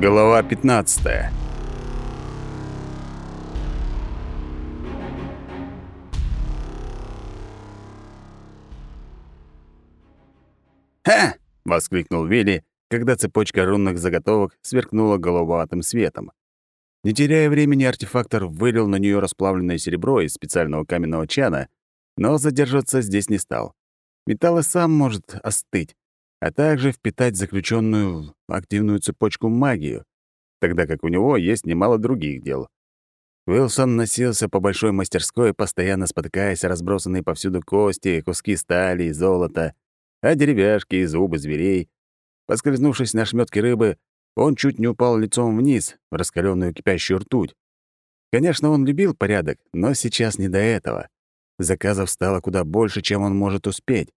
Глава 15. «Ха!» — воскликнул Вилли, когда цепочка рунных заготовок сверкнула голубоватым светом. Не теряя времени, артефактор вылил на нее расплавленное серебро из специального каменного чана, но задержаться здесь не стал. Металл и сам может остыть, а также впитать заключенную в активную цепочку магию, тогда как у него есть немало других дел. Уилсон носился по большой мастерской, постоянно спотыкаясь разбросанные повсюду кости, куски стали и золота, а деревяшки и зубы зверей. Поскользнувшись на шмётке рыбы, он чуть не упал лицом вниз, в раскаленную кипящую ртуть. Конечно, он любил порядок, но сейчас не до этого. Заказов стало куда больше, чем он может успеть.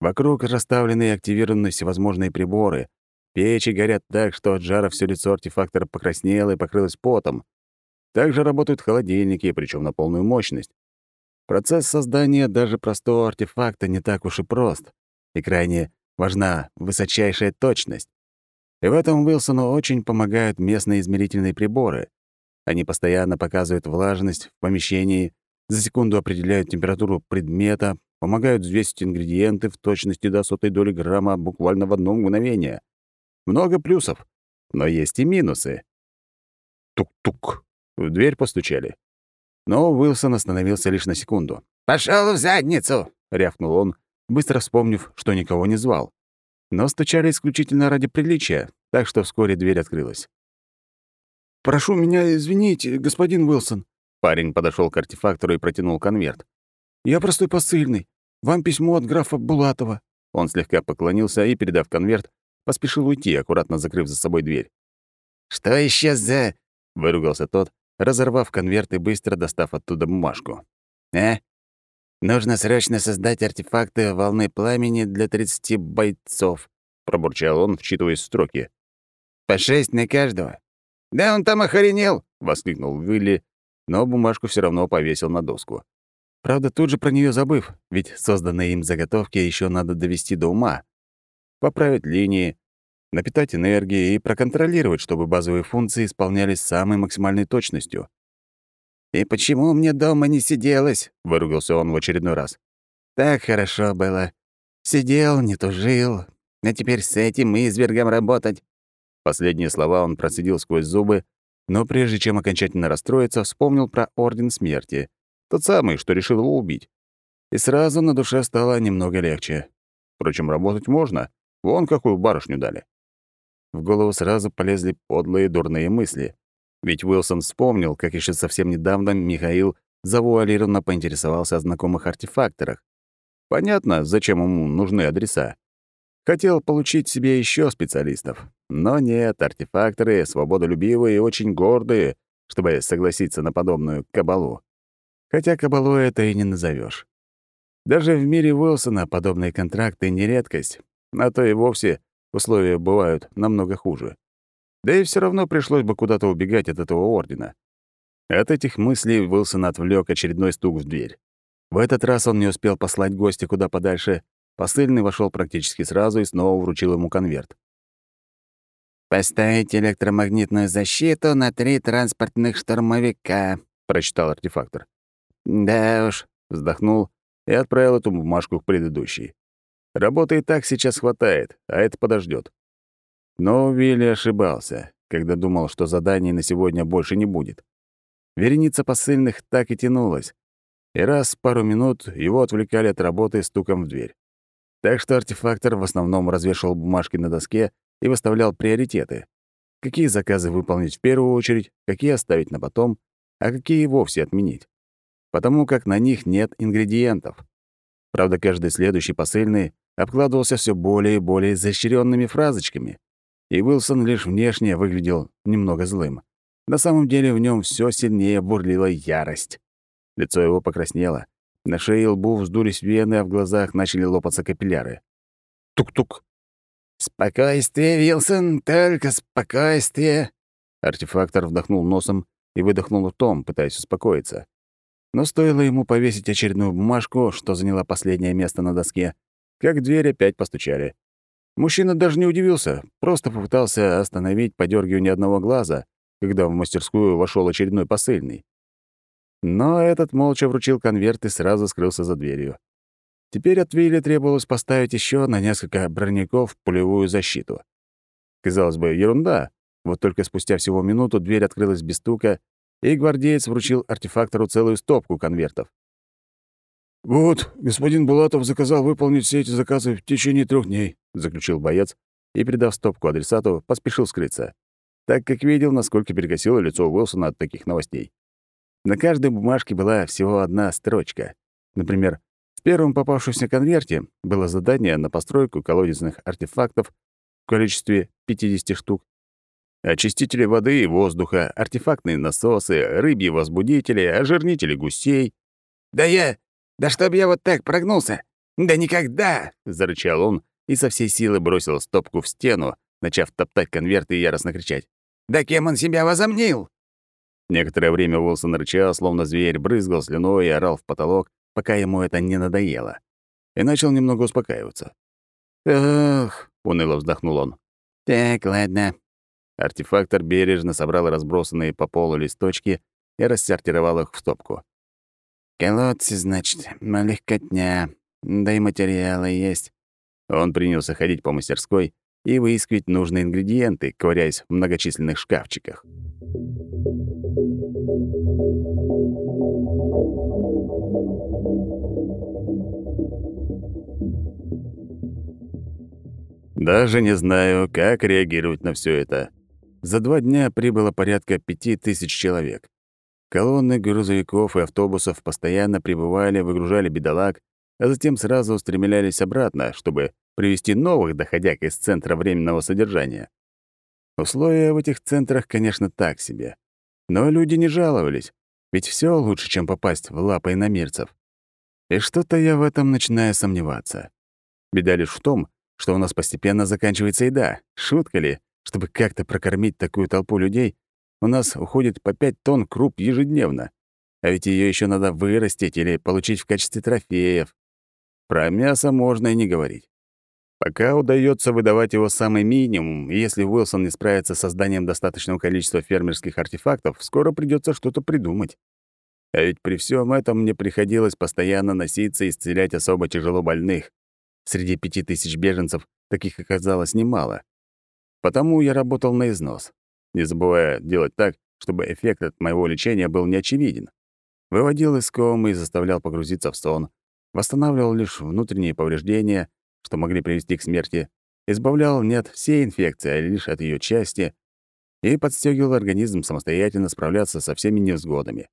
Вокруг расставлены и активированы всевозможные приборы. Печи горят так, что от жара все лицо артефактора покраснело и покрылось потом. Также работают холодильники, причем на полную мощность. Процесс создания даже простого артефакта не так уж и прост, и крайне важна высочайшая точность. И в этом Уилсону очень помогают местные измерительные приборы. Они постоянно показывают влажность в помещении, за секунду определяют температуру предмета, помогают взвесить ингредиенты в точности до сотой доли грамма буквально в одно мгновение. Много плюсов, но есть и минусы. Тук-тук. В дверь постучали. Но Уилсон остановился лишь на секунду. «Пошёл в задницу!» — рявкнул он, быстро вспомнив, что никого не звал. Но стучали исключительно ради приличия, так что вскоре дверь открылась. «Прошу меня извинить, господин Уилсон», Парень подошел к артефактору и протянул конверт. «Я простой посыльный. Вам письмо от графа Булатова». Он слегка поклонился и, передав конверт, поспешил уйти, аккуратно закрыв за собой дверь. «Что еще за...» — выругался тот, разорвав конверт и быстро достав оттуда бумажку. «А? Нужно срочно создать артефакты волны пламени для 30 бойцов», — пробурчал он, вчитываясь в строки. «По шесть на каждого». «Да он там охренел!» — воскликнул Вилли, но бумажку все равно повесил на доску. Правда, тут же про нее забыв, ведь созданные им заготовки еще надо довести до ума. Поправить линии, напитать энергией и проконтролировать, чтобы базовые функции исполнялись с самой максимальной точностью. «И почему мне дома не сиделось?» — выругался он в очередной раз. «Так хорошо было. Сидел, не тужил. А теперь с этим извергом работать». Последние слова он процедил сквозь зубы, но прежде чем окончательно расстроиться, вспомнил про Орден Смерти, тот самый, что решил его убить. И сразу на душе стало немного легче. Впрочем, работать можно, вон какую барышню дали. В голову сразу полезли подлые дурные мысли. Ведь Уилсон вспомнил, как еще совсем недавно Михаил завуалированно поинтересовался о знакомых артефакторах. Понятно, зачем ему нужны адреса. Хотел получить себе еще специалистов. Но нет, артефакторы свободолюбивые и очень гордые, чтобы согласиться на подобную кабалу. Хотя кабалу это и не назовешь. Даже в мире Уилсона подобные контракты не редкость, а то и вовсе условия бывают намного хуже. Да и все равно пришлось бы куда-то убегать от этого ордена. От этих мыслей Уилсон отвлек очередной стук в дверь. В этот раз он не успел послать гостя куда подальше, Посыльный вошел практически сразу и снова вручил ему конверт. «Поставить электромагнитную защиту на три транспортных штурмовика», — прочитал артефактор. «Да уж», — вздохнул и отправил эту бумажку к предыдущей. Работы и так сейчас хватает, а это подождет. Но Вилли ошибался, когда думал, что заданий на сегодня больше не будет. Вереница посыльных так и тянулась, и раз в пару минут его отвлекали от работы стуком в дверь. Так что артефактор в основном развешивал бумажки на доске и выставлял приоритеты. Какие заказы выполнить в первую очередь, какие оставить на потом, а какие вовсе отменить. Потому как на них нет ингредиентов. Правда, каждый следующий посыльный обкладывался все более и более изощренными фразочками. И Уилсон лишь внешне выглядел немного злым. На самом деле в нем все сильнее бурлила ярость. Лицо его покраснело, на шее и лбу вздулись вены, а в глазах начали лопаться капилляры. Тук-тук. «Спокойствие, Вилсон, только спокойствие!» Артефактор вдохнул носом и выдохнул ртом, пытаясь успокоиться. Но стоило ему повесить очередную бумажку, что заняла последнее место на доске, как дверь опять постучали. Мужчина даже не удивился, просто попытался остановить подергивание одного глаза, когда в мастерскую вошел очередной посыльный. Но этот молча вручил конверт и сразу скрылся за дверью. Теперь от Вилли требовалось поставить еще на несколько броняков пулевую защиту. Казалось бы, ерунда. Вот только спустя всего минуту дверь открылась без стука, и гвардеец вручил артефактору целую стопку конвертов. «Вот, господин Булатов заказал выполнить все эти заказы в течение трех дней», — заключил боец и, придав стопку адресату, поспешил скрыться, так как видел, насколько перекосило лицо Уилсона от таких новостей. На каждой бумажке была всего одна строчка. Например, в первом попавшемся конверте было задание на постройку колодезных артефактов в количестве 50 штук, очистители воды и воздуха, артефактные насосы, рыбьи возбудители, ожирнители гусей. «Да я... Да чтоб я вот так прогнулся! Да никогда!» — зарычал он и со всей силы бросил стопку в стену, начав топтать конверты и яростно кричать. «Да кем он себя возомнил?» Некоторое время Уилсон рычал, словно зверь, брызгал слюной и орал в потолок, пока ему это не надоело. И начал немного успокаиваться. «Ох!» — уныло вздохнул он. «Так, ладно». Артефактор бережно собрал разбросанные по полу листочки и рассортировал их в стопку. «Колодцы, значит, легкотня, да и материалы есть». Он принялся ходить по мастерской и выискивать нужные ингредиенты, ковыряясь в многочисленных шкафчиках. Даже не знаю, как реагировать на все это. За два дня прибыло порядка пяти тысяч человек. Колонны грузовиков и автобусов постоянно прибывали, выгружали бедолаг, а затем сразу устремлялись обратно, чтобы привести новых доходяг из центра временного содержания. Условия в этих центрах, конечно, так себе. Но люди не жаловались, ведь все лучше, чем попасть в лапы иномирцев. И что-то я в этом начинаю сомневаться. Беда лишь в том, что у нас постепенно заканчивается еда. Шутка ли, чтобы как-то прокормить такую толпу людей, у нас уходит по 5 тонн круп ежедневно. А ведь ее еще надо вырастить или получить в качестве трофеев. Про мясо можно и не говорить. Пока удается выдавать его самый минимум, и если Уилсон не справится с созданием достаточного количества фермерских артефактов, скоро придется что-то придумать. А ведь при всем этом мне приходилось постоянно носиться и исцелять особо тяжело больных. Среди пяти тысяч беженцев таких оказалось немало. Потому я работал на износ, не забывая делать так, чтобы эффект от моего лечения был неочевиден. Выводил из комы и заставлял погрузиться в сон, восстанавливал лишь внутренние повреждения, что могли привести к смерти, избавлял не от всей инфекции, а лишь от ее части, и подстегивал организм самостоятельно справляться со всеми невзгодами.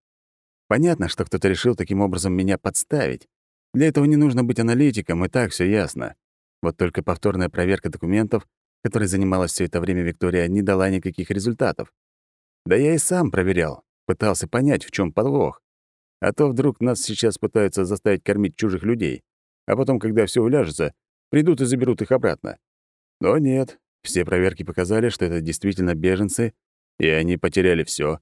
Понятно, что кто-то решил таким образом меня подставить. Для этого не нужно быть аналитиком, и так все ясно. Вот только повторная проверка документов, которой занималась все это время Виктория, не дала никаких результатов. Да я и сам проверял, пытался понять, в чем подвох. А то вдруг нас сейчас пытаются заставить кормить чужих людей, а потом, когда все уляжется, придут и заберут их обратно. Но нет, все проверки показали, что это действительно беженцы, и они потеряли все.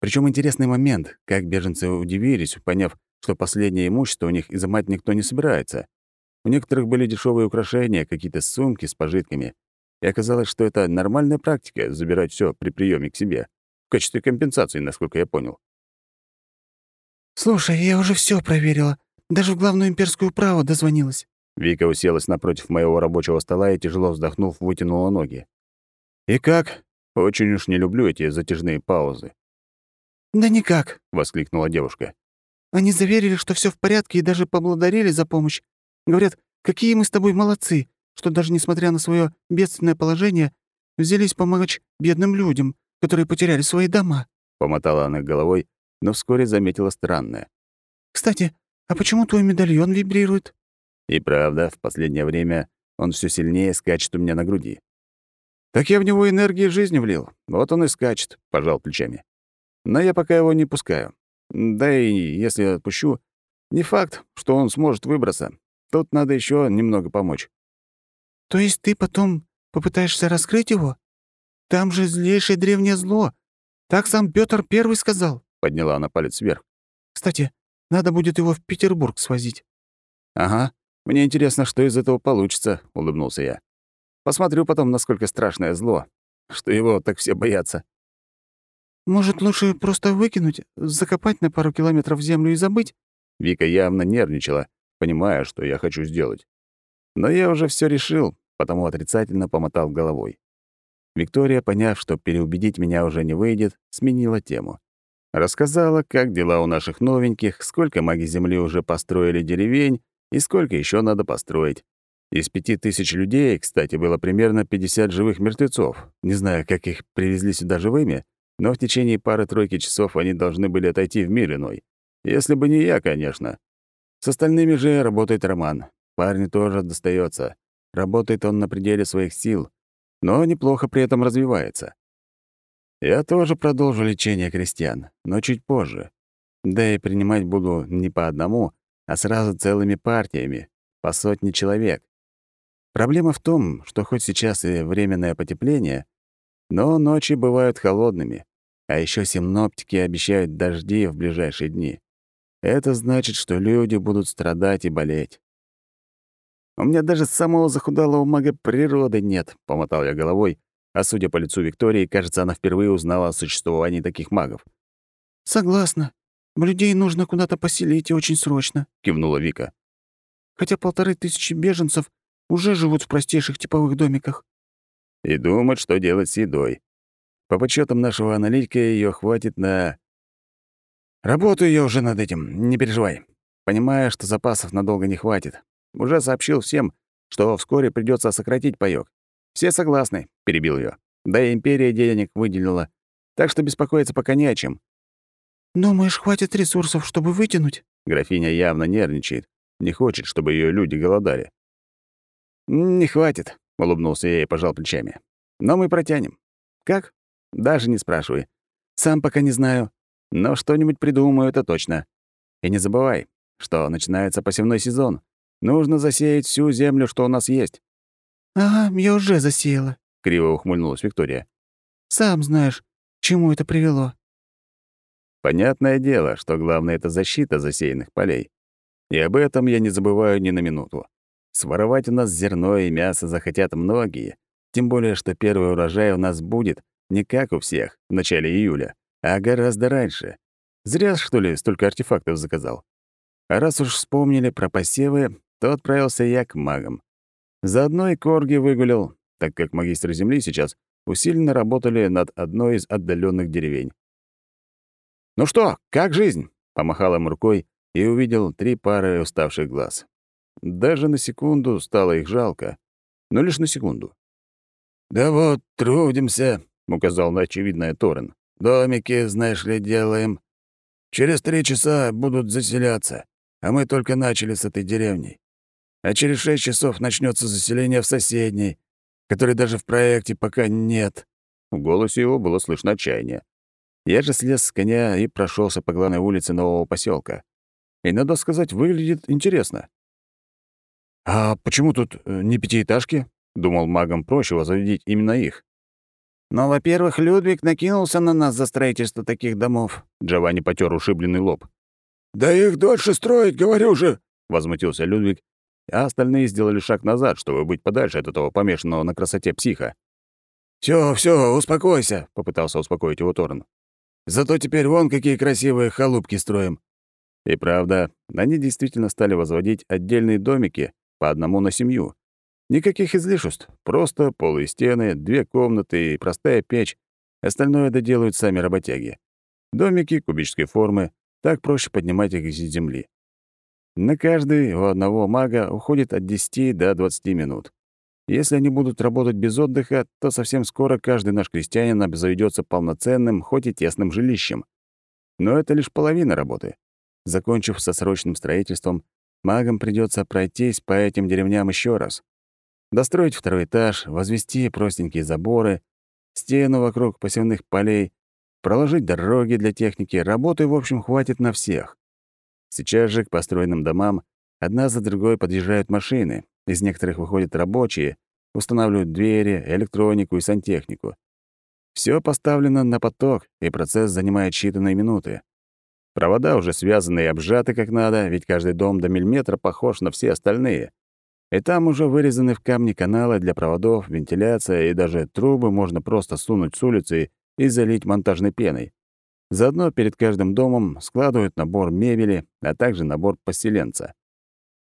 Причем интересный момент, как беженцы удивились, поняв, что последнее имущество у них изымать никто не собирается. У некоторых были дешевые украшения, какие-то сумки с пожитками. И оказалось, что это нормальная практика — забирать все при приеме к себе. В качестве компенсации, насколько я понял. «Слушай, я уже все проверила. Даже в главную имперскую праву дозвонилась. Вика уселась напротив моего рабочего стола и, тяжело вздохнув, вытянула ноги. «И как? Очень уж не люблю эти затяжные паузы». «Да никак», — воскликнула девушка. «Они заверили, что все в порядке и даже поблагодарили за помощь. Говорят, какие мы с тобой молодцы, что даже несмотря на свое бедственное положение, взялись помочь бедным людям, которые потеряли свои дома». Помотала она головой, но вскоре заметила странное. «Кстати, а почему твой медальон вибрирует?» И правда, в последнее время он все сильнее скачет у меня на груди. Так я в него энергии жизни влил. Вот он и скачет, пожал плечами. Но я пока его не пускаю. Да и если отпущу, не факт, что он сможет выбраться. Тут надо еще немного помочь. То есть ты потом попытаешься раскрыть его? Там же злейшее древнее зло. Так сам Петр Первый сказал. Подняла она палец вверх. Кстати, надо будет его в Петербург свозить. Ага, мне интересно, что из этого получится», — улыбнулся я. Посмотрю потом, насколько страшное зло, что его так все боятся. Может, лучше просто выкинуть, закопать на пару километров в землю и забыть? Вика явно нервничала, понимая, что я хочу сделать. Но я уже все решил, потому отрицательно помотал головой. Виктория, поняв, что переубедить меня уже не выйдет, сменила тему. Рассказала, как дела у наших новеньких, сколько маги Земли уже построили деревень и сколько еще надо построить. Из пяти тысяч людей, кстати, было примерно 50 живых мертвецов. Не знаю, как их привезли сюда живыми, но в течение пары-тройки часов они должны были отойти в мир иной. Если бы не я, конечно. С остальными же работает Роман. Парню тоже достается. Работает он на пределе своих сил, но неплохо при этом развивается. Я тоже продолжу лечение крестьян, но чуть позже. Да и принимать буду не по одному, а сразу целыми партиями, по сотне человек. Проблема в том, что хоть сейчас и временное потепление, но ночи бывают холодными, а еще симноптики обещают дожди в ближайшие дни. Это значит, что люди будут страдать и болеть. У меня даже самого захудалого мага природы нет, помотал я головой, а судя по лицу Виктории, кажется, она впервые узнала о существовании таких магов. Согласна. Людей нужно куда-то поселить и очень срочно, кивнула Вика. Хотя полторы тысячи беженцев уже живут в простейших типовых домиках. И думать, что делать с едой. По подсчетам нашего аналитика, ее хватит на... Работаю я уже над этим, не переживай. Понимая, что запасов надолго не хватит. Уже сообщил всем, что вскоре придется сократить паёк. Все согласны, перебил ее. Да и империя денег выделила. Так что беспокоиться пока не о чем. «Думаешь, хватит ресурсов, чтобы вытянуть?» Графиня явно нервничает. Не хочет, чтобы ее люди голодали. «Не хватит», — улыбнулся я и пожал плечами. «Но мы протянем. Как? Даже не спрашивай. Сам пока не знаю. Но что-нибудь придумаю, это точно. И не забывай, что начинается посевной сезон. Нужно засеять всю землю, что у нас есть». «Ага, я уже засеяла», — криво ухмыльнулась Виктория. «Сам знаешь, к чему это привело». Понятное дело, что главное — это защита засеянных полей. И об этом я не забываю ни на минуту. Своровать у нас зерно и мясо захотят многие, тем более, что первый урожай у нас будет не как у всех, в начале июля, а гораздо раньше. Зря, что ли, столько артефактов заказал. А раз уж вспомнили про посевы, то отправился я к магам. Заодно и корги выгулил, так как магистры Земли сейчас усиленно работали над одной из отдаленных деревень. «Ну что, как жизнь?» — помахал им рукой и увидел три пары уставших глаз. Даже на секунду стало их жалко, но лишь на секунду. «Да вот, трудимся», — указал на очевидное Торрен. «Домики, знаешь ли, делаем. Через три часа будут заселяться, а мы только начали с этой деревней. А через шесть часов начнется заселение в соседней, которой даже в проекте пока нет». В голосе его было слышно отчаяние. Я же слез с коня и прошелся по главной улице нового поселка. И, надо сказать, выглядит интересно. «А почему тут э, не пятиэтажки?» — думал магам проще возводить именно их. «Но, во-первых, Людвиг накинулся на нас за строительство таких домов». Джованни потер ушибленный лоб. «Да их дольше строить, говорю же!» — возмутился Людвиг, а остальные сделали шаг назад, чтобы быть подальше от этого помешанного на красоте психа. «Всё, всё, успокойся», — попытался успокоить его Торн. «Зато теперь вон какие красивые халупки строим». И правда, они действительно стали возводить отдельные домики по одному на семью. Никаких излишеств, просто полые стены, две комнаты и простая печь. Остальное доделают сами работяги. Домики кубической формы, так проще поднимать их из земли. На каждый у одного мага уходит от 10 до 20 минут. Если они будут работать без отдыха, то совсем скоро каждый наш крестьянин обзаведется полноценным, хоть и тесным жилищем. Но это лишь половина работы. Закончив со срочным строительством, магам придется пройтись по этим деревням еще раз. Достроить второй этаж, возвести простенькие заборы, стену вокруг посевных полей, проложить дороги для техники, работы, в общем, хватит на всех. Сейчас же к построенным домам одна за другой подъезжают машины, из некоторых выходят рабочие, устанавливают двери, электронику и сантехнику. Все поставлено на поток, и процесс занимает считанные минуты. Провода уже связаны и обжаты как надо, ведь каждый дом до миллиметра похож на все остальные. И там уже вырезаны в камне каналы для проводов, вентиляция и даже трубы можно просто сунуть с улицы и залить монтажной пеной. Заодно перед каждым домом складывают набор мебели, а также набор поселенца.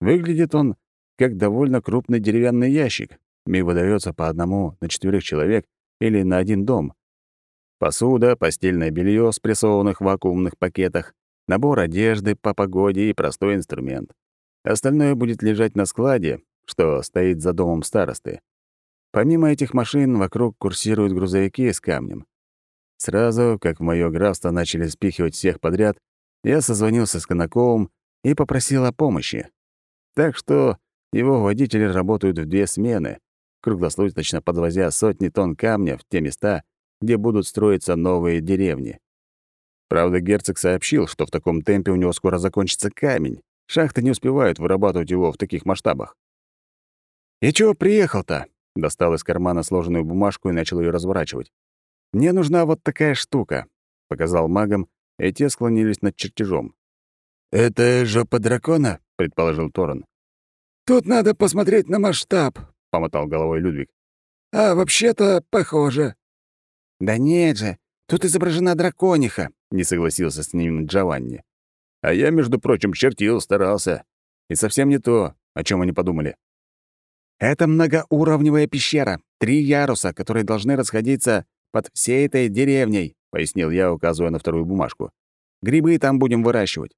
Выглядит он как довольно крупный деревянный ящик, и выдается по одному на четверых человек или на один дом. Посуда, постельное белье в спрессованных вакуумных пакетах, набор одежды по погоде и простой инструмент. Остальное будет лежать на складе, что стоит за домом старосты. Помимо этих машин, вокруг курсируют грузовики с камнем. Сразу, как в моё графство начали спихивать всех подряд, я созвонился с Конаковым и попросил о помощи. Так что его водители работают в две смены, круглосуточно подвозя сотни тонн камня в те места, где будут строиться новые деревни. Правда, герцог сообщил, что в таком темпе у него скоро закончится камень. Шахты не успевают вырабатывать его в таких масштабах. «И чего приехал-то?» Достал из кармана сложенную бумажку и начал ее разворачивать. «Мне нужна вот такая штука», — показал магам, и те склонились над чертежом. «Это жопа дракона?» — предположил Торрен. «Тут надо посмотреть на масштаб», — помотал головой Людвиг. «А вообще-то похоже». «Да нет же, тут изображена дракониха», — не согласился с ним Джованни. А я, между прочим, чертил, старался. И совсем не то, о чем они подумали. Это многоуровневая пещера, три яруса, которые должны расходиться под всей этой деревней, пояснил я, указывая на вторую бумажку. Грибы там будем выращивать.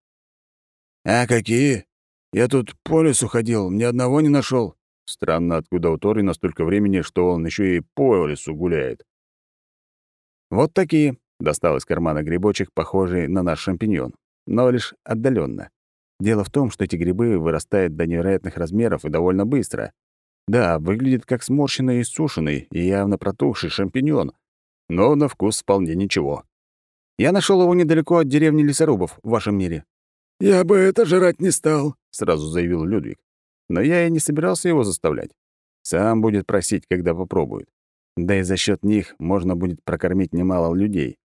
А какие? Я тут по лесу ходил, ни одного не нашел. Странно, откуда у Тори настолько времени, что он еще и по лесу гуляет. Вот такие, достал из кармана грибочек, похожий на наш шампиньон, но лишь отдаленно. Дело в том, что эти грибы вырастают до невероятных размеров и довольно быстро. Да, выглядит как сморщенный и сушеный, и явно протухший шампиньон, но на вкус вполне ничего. Я нашел его недалеко от деревни лесорубов в вашем мире. «Я бы это жрать не стал», — сразу заявил Людвиг. Но я и не собирался его заставлять. Сам будет просить, когда попробует. Да и за счет них можно будет прокормить немало людей.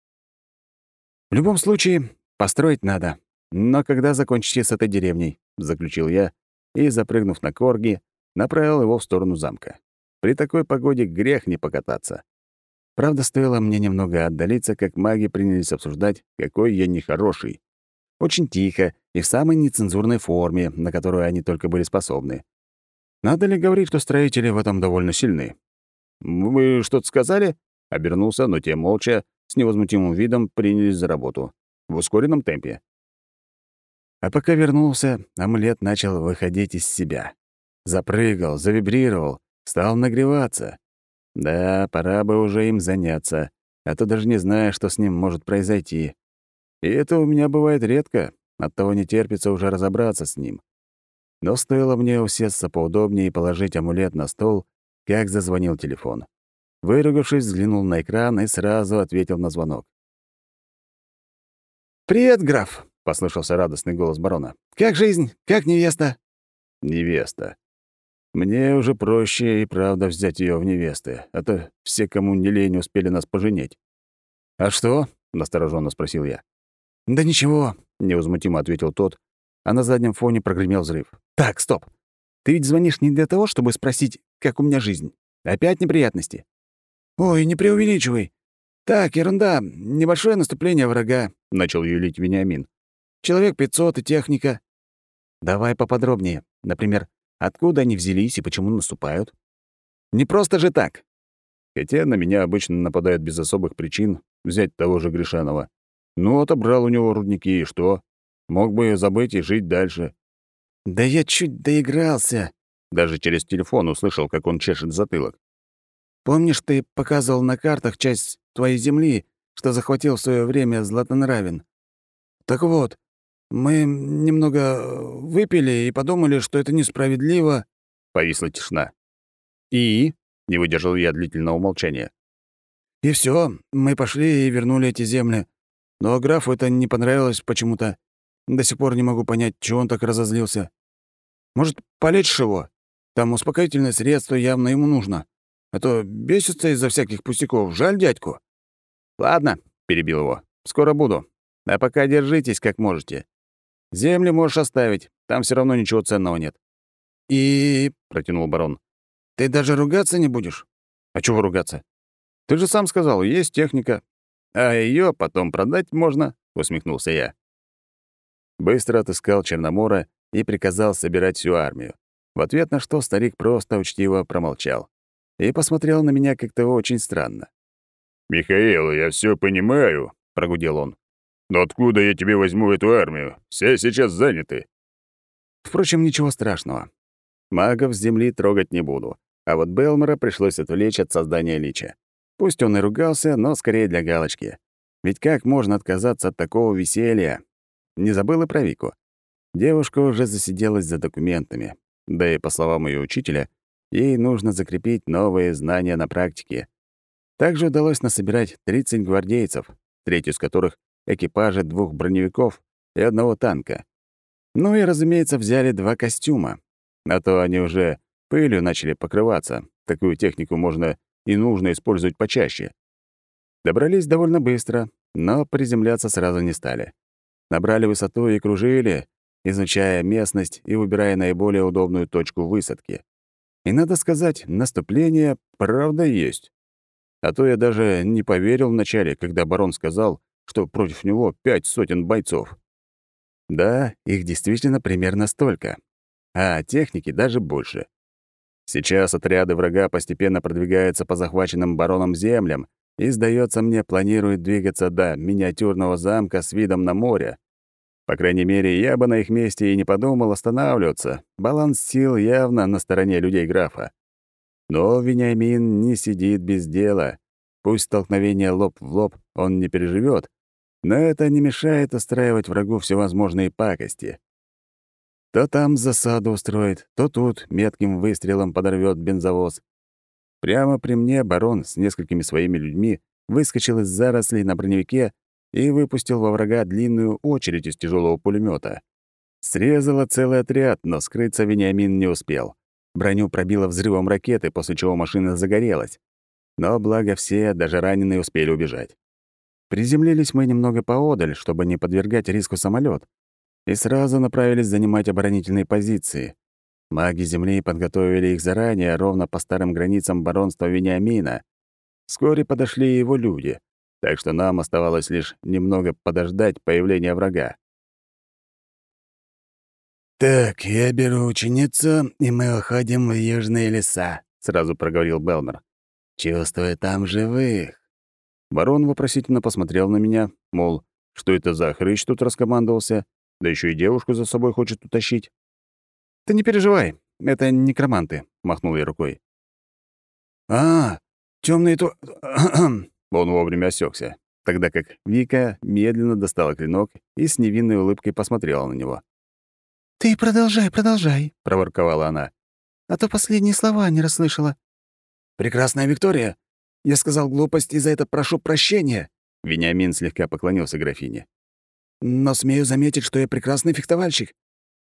В любом случае, построить надо. Но когда закончите с этой деревней, заключил я и, запрыгнув на корги, направил его в сторону замка. При такой погоде грех не покататься. Правда, стоило мне немного отдалиться, как маги принялись обсуждать, какой я нехороший. Очень тихо и в самой нецензурной форме, на которую они только были способны. Надо ли говорить, что строители в этом довольно сильны? «Вы что-то сказали?» — обернулся, но те молча, с невозмутимым видом принялись за работу. В ускоренном темпе. А пока вернулся, амулет начал выходить из себя. Запрыгал, завибрировал, стал нагреваться. Да, пора бы уже им заняться, а то даже не знаю, что с ним может произойти. И это у меня бывает редко, оттого не терпится уже разобраться с ним. Но стоило мне усесться поудобнее и положить амулет на стол, как зазвонил телефон. Выругавшись, взглянул на экран и сразу ответил на звонок. «Привет, граф!» — послышался радостный голос барона. «Как жизнь? Как невеста?» «Невеста. Мне уже проще и правда взять ее в невесты, а то все, кому не лень, успели нас поженить. «А что?» — настороженно спросил я. «Да ничего», — невозмутимо ответил тот, а на заднем фоне прогремел взрыв. «Так, стоп. Ты ведь звонишь не для того, чтобы спросить, как у меня жизнь. Опять неприятности?» «Ой, не преувеличивай. Так, ерунда. Небольшое наступление врага», — начал юлить Вениамин. «Человек пятьсот и техника». «Давай поподробнее. Например, Откуда они взялись и почему наступают? Не просто же так. Хотя на меня обычно нападают без особых причин, взять того же Гришанова. Ну, отобрал у него рудники, и что? Мог бы забыть и жить дальше. «Да я чуть доигрался», — даже через телефон услышал, как он чешет затылок. «Помнишь, ты показывал на картах часть твоей земли, что захватил в свое время Златонравин? Так вот, мы немного э, выпили и подумали, что это несправедливо. Повисла тишина. И не выдержал я длительного молчания. И все, мы пошли и вернули эти земли. Но графу это не понравилось почему-то. До сих пор не могу понять, чего он так разозлился. Может, полечишь его? Там успокоительное средство явно ему нужно. А то бесится из-за всяких пустяков. Жаль дядьку. Ладно, перебил его. Скоро буду. А пока держитесь как можете. Земли можешь оставить, там все равно ничего ценного нет. «И...» — протянул барон. «Ты даже ругаться не будешь?» «А чего ругаться? Ты же сам сказал, есть техника. А ее потом продать можно», — усмехнулся я. Быстро отыскал Черномора и приказал собирать всю армию. В ответ на что старик просто учтиво промолчал и посмотрел на меня как-то очень странно. «Михаил, я все понимаю», — прогудел он. «Но откуда я тебе возьму эту армию? Все сейчас заняты». Впрочем, ничего страшного. Магов с земли трогать не буду, а вот Белмора пришлось отвлечь от создания лича. Пусть он и ругался, но скорее для галочки. Ведь как можно отказаться от такого веселья? Не забыл и про Вику. Девушка уже засиделась за документами. Да и, по словам ее учителя, ей нужно закрепить новые знания на практике. Также удалось насобирать 30 гвардейцев, треть из которых — экипажи двух броневиков и одного танка. Ну и, разумеется, взяли два костюма. А то они уже пылью начали покрываться. Такую технику можно и нужно использовать почаще. Добрались довольно быстро, но приземляться сразу не стали. Набрали высоту и кружили, изучая местность и выбирая наиболее удобную точку высадки. И надо сказать, наступление правда есть. А то я даже не поверил вначале, когда барон сказал, что против него пять сотен бойцов. Да, их действительно примерно столько. А техники даже больше. Сейчас отряды врага постепенно продвигаются по захваченным бароном землям и, сдается мне, планируют двигаться до миниатюрного замка с видом на море. По крайней мере, я бы на их месте и не подумал останавливаться. Баланс сил явно на стороне людей графа. Но Вениамин не сидит без дела. Пусть столкновение лоб в лоб он не переживет, но это не мешает устраивать врагу всевозможные пакости. То там засаду устроит, то тут метким выстрелом подорвет бензовоз. Прямо при мне барон с несколькими своими людьми выскочил из зарослей на броневике и выпустил во врага длинную очередь из тяжелого пулемета. Срезало целый отряд, но скрыться Вениамин не успел. Броню пробило взрывом ракеты, после чего машина загорелась. Но благо все, даже раненые, успели убежать. Приземлились мы немного поодаль, чтобы не подвергать риску самолет, и сразу направились занимать оборонительные позиции. Маги Земли подготовили их заранее, ровно по старым границам баронства Вениамина. Вскоре подошли его люди, так что нам оставалось лишь немного подождать появления врага. «Так, я беру ученицу, и мы уходим в южные леса», — сразу проговорил Белмер. «Чувствую там живых». Барон вопросительно посмотрел на меня, мол, что это за хрыч тут раскомандовался, да еще и девушку за собой хочет утащить. «Ты не переживай, это некроманты», — махнул я рукой. «А, темные то...» Он вовремя осекся, тогда как Вика медленно достала клинок и с невинной улыбкой посмотрела на него. «Ты продолжай, продолжай», — проворковала она. «А то последние слова не расслышала». «Прекрасная Виктория, я сказал глупость, и за это прошу прощения». Вениамин слегка поклонился графине. Но смею заметить, что я прекрасный фехтовальщик.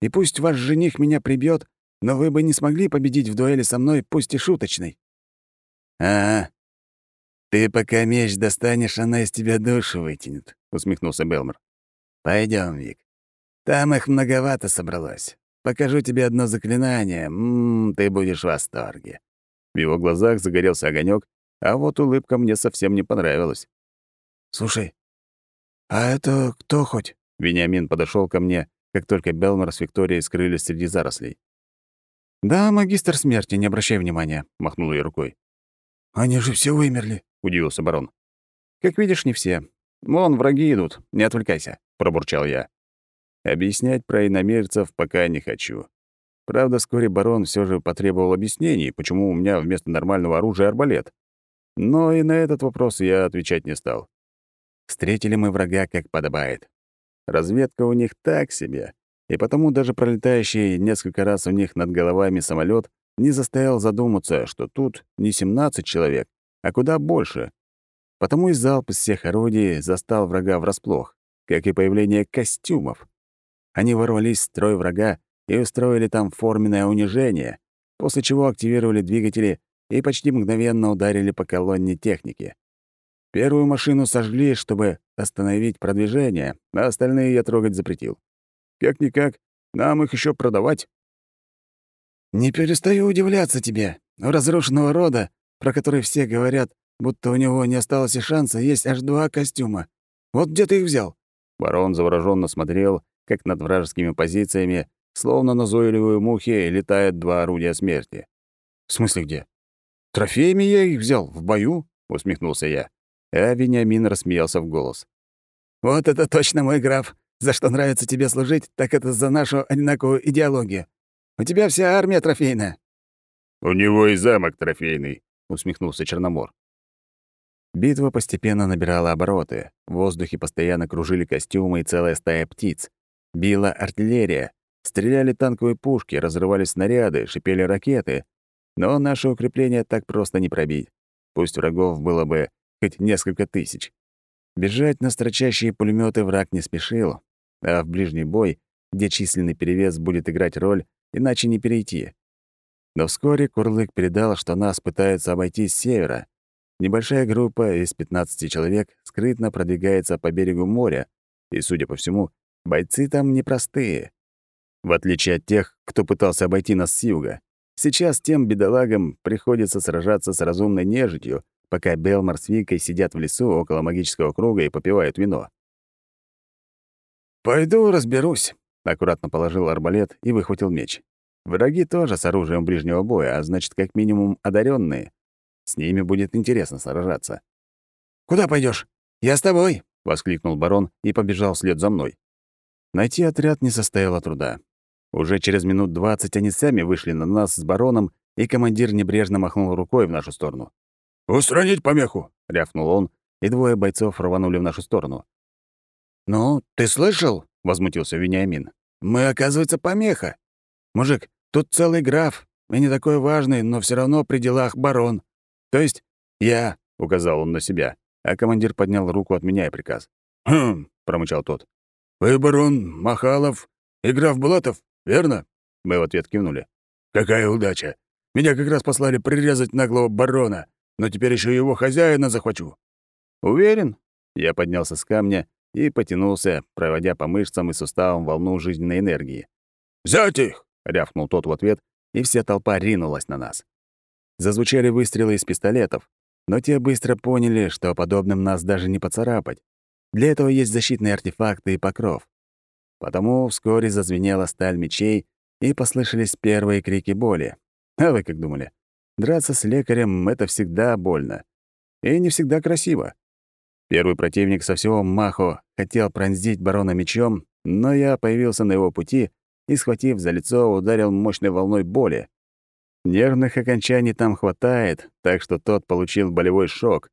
И пусть ваш жених меня прибьет, но вы бы не смогли победить в дуэли со мной, пусть и шуточной». «А, ты пока меч достанешь, она из тебя душу вытянет», — усмехнулся Белмор. Пойдем, Вик. Там их многовато собралось. Покажу тебе одно заклинание. М -м, ты будешь в восторге». В его глазах загорелся огонек, а вот улыбка мне совсем не понравилась. «Слушай, «А это кто хоть?» Вениамин подошел ко мне, как только Белмор с Викторией скрылись среди зарослей. «Да, магистр смерти, не обращай внимания», — махнул я рукой. «Они же все вымерли», — удивился барон. «Как видишь, не все. Вон, враги идут, не отвлекайся», — пробурчал я. Объяснять про иномерцев пока не хочу. Правда, вскоре барон все же потребовал объяснений, почему у меня вместо нормального оружия арбалет. Но и на этот вопрос я отвечать не стал. Встретили мы врага как подобает. Разведка у них так себе, и потому даже пролетающий несколько раз у них над головами самолет не заставил задуматься, что тут не 17 человек, а куда больше. Потому и залп из всех орудий застал врага врасплох, как и появление костюмов. Они ворвались в строй врага и устроили там форменное унижение, после чего активировали двигатели и почти мгновенно ударили по колонне техники. Первую машину сожгли, чтобы остановить продвижение, а остальные я трогать запретил. Как-никак, нам их еще продавать. «Не перестаю удивляться тебе. У разрушенного рода, про который все говорят, будто у него не осталось и шанса, есть аж два костюма. Вот где ты их взял?» Барон завороженно смотрел, как над вражескими позициями, словно назойливые мухи, летают два орудия смерти. «В смысле где? Трофеями я их взял, в бою?» — усмехнулся я. А Вениамин рассмеялся в голос. «Вот это точно мой граф. За что нравится тебе служить, так это за нашу одинаковую идеологию. У тебя вся армия трофейная». «У него и замок трофейный», — усмехнулся Черномор. Битва постепенно набирала обороты. В воздухе постоянно кружили костюмы и целая стая птиц. Била артиллерия. Стреляли танковые пушки, разрывались снаряды, шипели ракеты. Но наше укрепление так просто не пробить. Пусть врагов было бы хоть несколько тысяч. Бежать на строчащие пулеметы враг не спешил, а в ближний бой, где численный перевес будет играть роль, иначе не перейти. Но вскоре Курлык передал, что нас пытаются обойти с севера. Небольшая группа из 15 человек скрытно продвигается по берегу моря, и, судя по всему, бойцы там непростые. В отличие от тех, кто пытался обойти нас с юга. Сейчас тем бедолагам приходится сражаться с разумной нежитью, пока Белмар с Викой сидят в лесу около магического круга и попивают вино. «Пойду разберусь», — аккуратно положил арбалет и выхватил меч. Враги тоже с оружием ближнего боя, а значит, как минимум одаренные. С ними будет интересно сражаться. «Куда пойдешь? Я с тобой!» — воскликнул барон и побежал вслед за мной. Найти отряд не составило труда. Уже через минут двадцать они сами вышли на нас с бароном, и командир небрежно махнул рукой в нашу сторону. «Устранить помеху!» — рявкнул он, и двое бойцов рванули в нашу сторону. «Ну, ты слышал?» — возмутился Вениамин. «Мы, оказывается, помеха. Мужик, тут целый граф, и не такой важный, но все равно при делах барон. То есть я», — указал он на себя, а командир поднял руку, отменяя приказ. «Хм», — промычал тот. «Вы барон Махалов и граф Булатов, верно?» Мы в ответ кивнули. «Какая удача! Меня как раз послали прирезать наглого барона, но теперь еще его хозяина захвачу». «Уверен?» Я поднялся с камня и потянулся, проводя по мышцам и суставам волну жизненной энергии. «Взять их!» — рявкнул тот в ответ, и вся толпа ринулась на нас. Зазвучали выстрелы из пистолетов, но те быстро поняли, что подобным нас даже не поцарапать. Для этого есть защитные артефакты и покров. Потому вскоре зазвенела сталь мечей, и послышались первые крики боли. А вы как думали? Драться с лекарем — это всегда больно. И не всегда красиво. Первый противник со всего маху хотел пронзить барона мечом, но я появился на его пути и, схватив за лицо, ударил мощной волной боли. Нервных окончаний там хватает, так что тот получил болевой шок,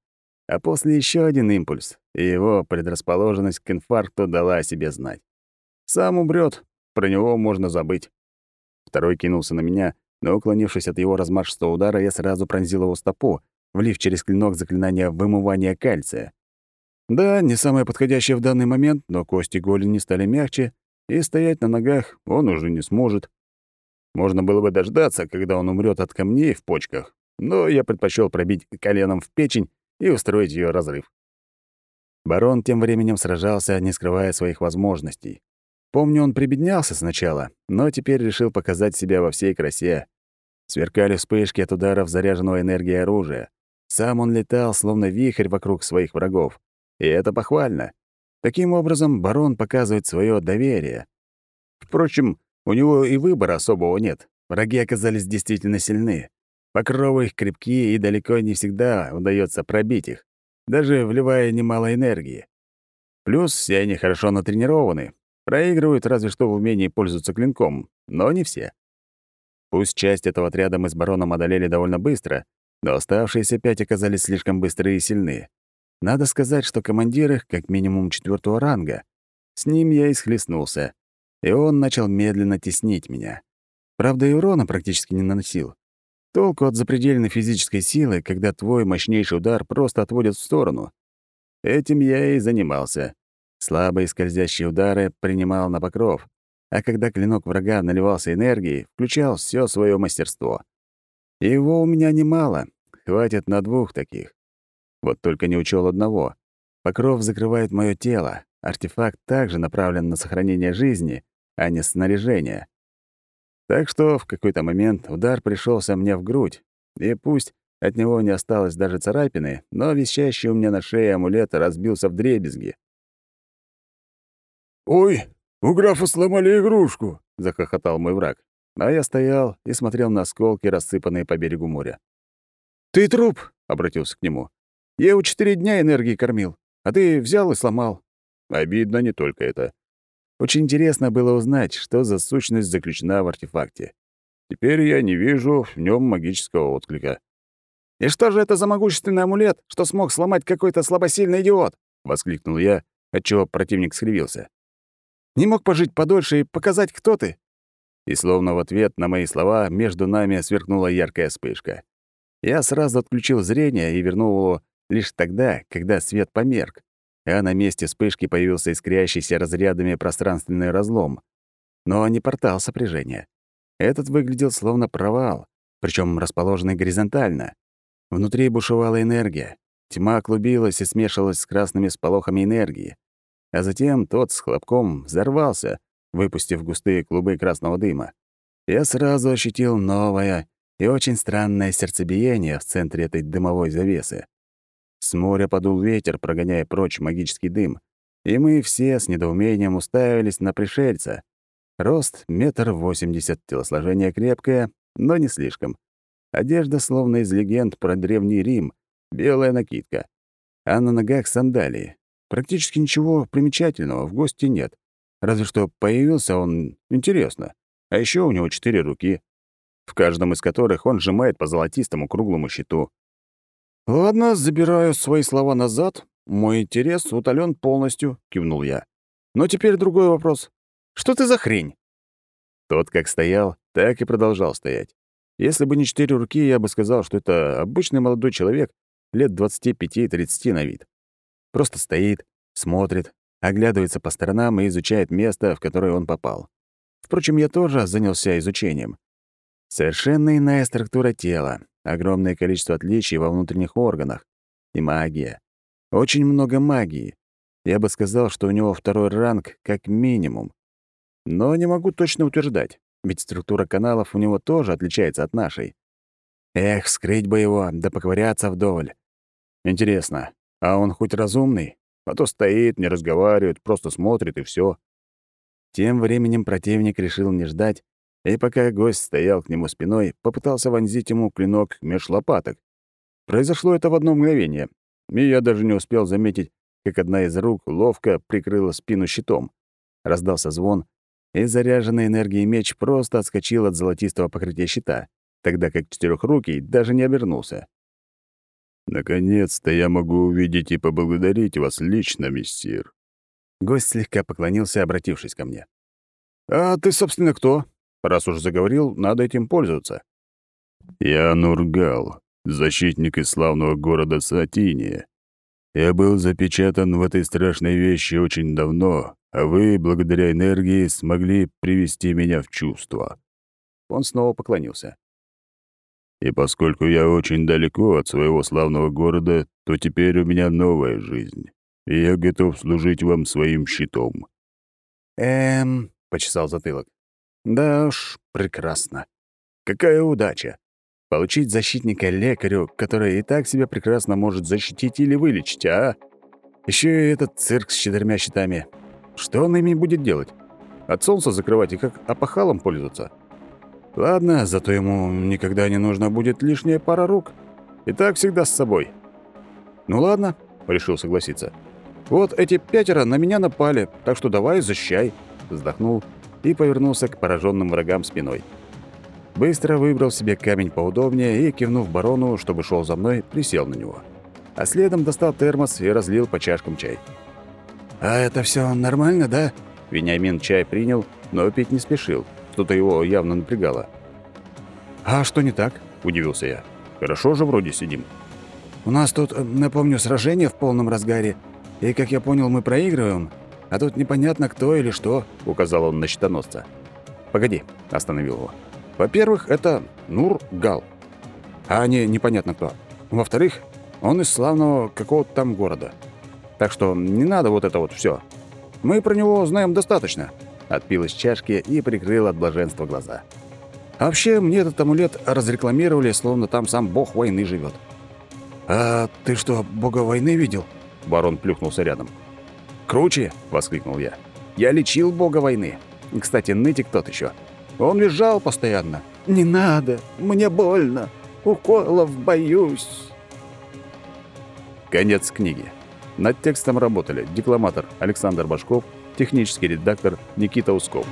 а после еще один импульс, и его предрасположенность к инфаркту дала о себе знать. Сам умрет, про него можно забыть. Второй кинулся на меня, но, уклонившись от его размашистого удара, я сразу пронзил его стопу, влив через клинок заклинание вымывания кальция. Да, не самое подходящее в данный момент, но кости голени стали мягче, и стоять на ногах он уже не сможет. Можно было бы дождаться, когда он умрет от камней в почках, но я предпочел пробить коленом в печень и устроить ее разрыв. Барон тем временем сражался, не скрывая своих возможностей. Помню, он прибеднялся сначала, но теперь решил показать себя во всей красе. Сверкали вспышки от ударов заряженного энергией оружия. Сам он летал, словно вихрь вокруг своих врагов. И это похвально. Таким образом, барон показывает свое доверие. Впрочем, у него и выбора особого нет. Враги оказались действительно сильны. Покровы их крепкие, и далеко не всегда удается пробить их, даже вливая немало энергии. Плюс все они хорошо натренированы, проигрывают разве что в умении пользоваться клинком, но не все. Пусть часть этого отряда мы с бароном одолели довольно быстро, но оставшиеся пять оказались слишком быстрые и сильны. Надо сказать, что командир их как минимум четвертого ранга. С ним я и схлестнулся и он начал медленно теснить меня. Правда, и урона практически не наносил. Толку от запредельной физической силы, когда твой мощнейший удар просто отводят в сторону. Этим я и занимался. Слабые скользящие удары принимал на покров, а когда клинок врага наливался энергией, включал все свое мастерство. Его у меня немало, хватит на двух таких. Вот только не учел одного. Покров закрывает мое тело, артефакт также направлен на сохранение жизни, а не снаряжение. Так что в какой-то момент удар пришелся мне в грудь, и пусть от него не осталось даже царапины, но висящий у меня на шее амулет разбился в дребезги. «Ой, у графа сломали игрушку!» — захохотал мой враг. А я стоял и смотрел на осколки, рассыпанные по берегу моря. «Ты труп!» — обратился к нему. «Я его четыре дня энергии кормил, а ты взял и сломал». Обидно не только это. Очень интересно было узнать, что за сущность заключена в артефакте. Теперь я не вижу в нем магического отклика. «И что же это за могущественный амулет, что смог сломать какой-то слабосильный идиот?» — воскликнул я, отчего противник скривился. «Не мог пожить подольше и показать, кто ты?» И словно в ответ на мои слова между нами сверкнула яркая вспышка. Я сразу отключил зрение и вернул его лишь тогда, когда свет померк, а на месте вспышки появился искрящийся разрядами пространственный разлом. Но не портал сопряжения. Этот выглядел словно провал, причем расположенный горизонтально. Внутри бушевала энергия. Тьма клубилась и смешивалась с красными сполохами энергии. А затем тот с хлопком взорвался, выпустив густые клубы красного дыма. Я сразу ощутил новое и очень странное сердцебиение в центре этой дымовой завесы. С моря подул ветер, прогоняя прочь магический дым, и мы все с недоумением уставились на пришельца. Рост — метр восемьдесят, телосложение крепкое, но не слишком. Одежда словно из легенд про Древний Рим, белая накидка. А на ногах сандалии. Практически ничего примечательного в гости нет. Разве что появился он интересно. А еще у него четыре руки, в каждом из которых он сжимает по золотистому круглому щиту. «Ладно, забираю свои слова назад. Мой интерес утолен полностью», — кивнул я. «Но теперь другой вопрос. Что ты за хрень?» Тот как стоял, так и продолжал стоять. Если бы не четыре руки, я бы сказал, что это обычный молодой человек, лет 25-30 на вид. Просто стоит, смотрит, оглядывается по сторонам и изучает место, в которое он попал. Впрочем, я тоже занялся изучением. Совершенно иная структура тела, огромное количество отличий во внутренних органах и магия. Очень много магии. Я бы сказал, что у него второй ранг как минимум. Но не могу точно утверждать ведь структура каналов у него тоже отличается от нашей. Эх, вскрыть бы его, да поковыряться вдоволь. Интересно, а он хоть разумный? А то стоит, не разговаривает, просто смотрит и все. Тем временем противник решил не ждать, и пока гость стоял к нему спиной, попытался вонзить ему клинок меж лопаток. Произошло это в одно мгновение, и я даже не успел заметить, как одна из рук ловко прикрыла спину щитом. Раздался звон, и заряженный энергией меч просто отскочил от золотистого покрытия щита, тогда как четырехрукий даже не обернулся. «Наконец-то я могу увидеть и поблагодарить вас лично, мистер». Гость слегка поклонился, обратившись ко мне. «А ты, собственно, кто? Раз уж заговорил, надо этим пользоваться». «Я Нургал, защитник из славного города Сатиния. Я был запечатан в этой страшной вещи очень давно, а вы, благодаря энергии, смогли привести меня в чувство». Он снова поклонился. «И поскольку я очень далеко от своего славного города, то теперь у меня новая жизнь, и я готов служить вам своим щитом». «Эм...» — почесал затылок. «Да уж, прекрасно. Какая удача! Получить защитника лекарю, который и так себя прекрасно может защитить или вылечить, а? Еще и этот цирк с четырьмя щитами. Что он ими будет делать? От солнца закрывать и как опахалом пользоваться? Ладно, зато ему никогда не нужно будет лишняя пара рук. И так всегда с собой. Ну ладно, решил согласиться. Вот эти пятеро на меня напали, так что давай защищай. Вздохнул и повернулся к пораженным врагам спиной. Быстро выбрал себе камень поудобнее и, кивнув барону, чтобы шел за мной, присел на него. А следом достал термос и разлил по чашкам чай. «А это все нормально, да?» Вениамин чай принял, но пить не спешил. Что-то его явно напрягало. «А что не так?» – удивился я. «Хорошо же вроде сидим». «У нас тут, э, напомню, сражение в полном разгаре, и, как я понял, мы проигрываем, а тут непонятно кто или что», – указал он на щитоносца. «Погоди», – остановил его. «Во-первых, это Нур-Гал, а не непонятно кто. Во-вторых, он из славного какого-то там города». Так что не надо вот это вот все. Мы про него знаем достаточно». Отпил из чашки и прикрыл от блаженства глаза. Вообще, мне этот амулет разрекламировали, словно там сам бог войны живет. «А ты что, бога войны видел?» Барон плюхнулся рядом. «Круче!» — воскликнул я. «Я лечил бога войны. Кстати, нытик тот еще. Он визжал постоянно. «Не надо! Мне больно! Уколов боюсь!» Конец книги. Над текстом работали декламатор Александр Башков, технический редактор Никита Усков.